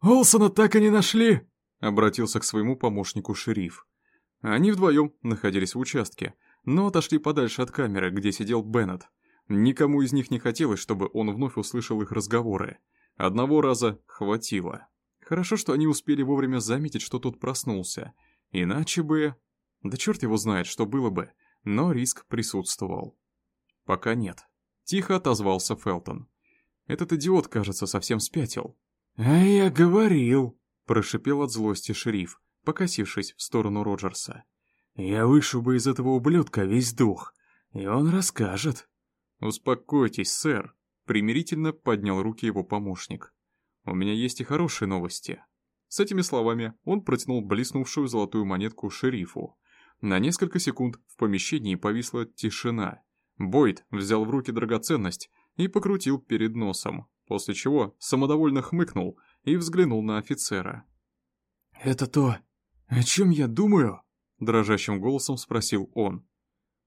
Олсона так и не нашли?» — обратился к своему помощнику шериф. Они вдвоем находились в участке, но отошли подальше от камеры, где сидел Беннет. Никому из них не хотелось, чтобы он вновь услышал их разговоры. Одного раза хватило. Хорошо, что они успели вовремя заметить, что тот проснулся. Иначе бы... Да черт его знает, что было бы, но риск присутствовал. Пока нет. Тихо отозвался Фелтон. Этот идиот, кажется, совсем спятил. «А я говорил», — прошипел от злости шериф, покосившись в сторону Роджерса. «Я вышибу из этого ублюдка весь дух, и он расскажет». «Успокойтесь, сэр», — примирительно поднял руки его помощник. «У меня есть и хорошие новости». С этими словами он протянул блеснувшую золотую монетку шерифу. На несколько секунд в помещении повисла тишина. Бойд взял в руки драгоценность и покрутил перед носом, после чего самодовольно хмыкнул и взглянул на офицера. «Это то, о чем я думаю?» — дрожащим голосом спросил он.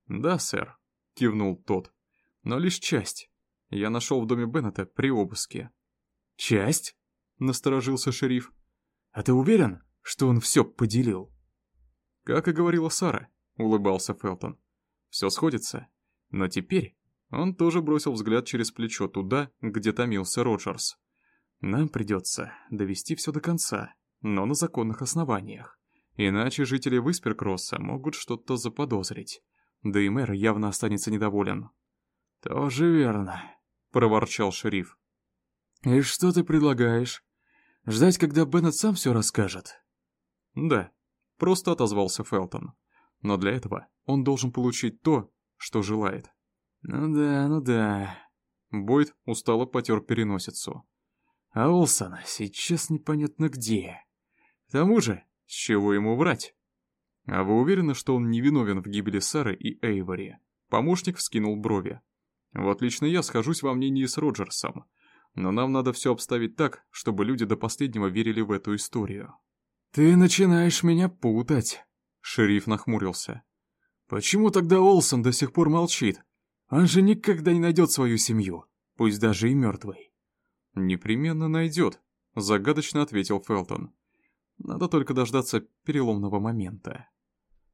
«Да, сэр», — кивнул тот но лишь часть. Я нашел в доме Беннета при обыске. «Часть?» — насторожился шериф. «А ты уверен, что он все поделил?» «Как и говорила Сара», — улыбался Фелтон. «Все сходится. Но теперь...» Он тоже бросил взгляд через плечо туда, где томился Роджерс. «Нам придется довести все до конца, но на законных основаниях. Иначе жители Висперкросса могут что-то заподозрить. Да и мэр явно останется недоволен. «Тоже верно», — проворчал шериф. «И что ты предлагаешь? Ждать, когда Беннет сам все расскажет?» «Да», — просто отозвался Фелтон. «Но для этого он должен получить то, что желает». «Ну да, ну да». Бойд устало потер переносицу. «А Олсон сейчас непонятно где. К тому же, с чего ему врать?» «А вы уверены, что он невиновен в гибели Сары и Эйвори?» Помощник вскинул брови. Вот лично я схожусь во мнении с Роджерсом. Но нам надо все обставить так, чтобы люди до последнего верили в эту историю. «Ты начинаешь меня путать», — шериф нахмурился. «Почему тогда Олсон до сих пор молчит? Он же никогда не найдет свою семью, пусть даже и мертвой». «Непременно найдет», — загадочно ответил Фелтон. «Надо только дождаться переломного момента».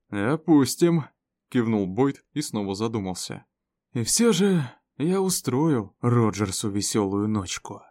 «Опустим», — кивнул Бойд и снова задумался. И все же я устрою Роджерсу веселую ночку.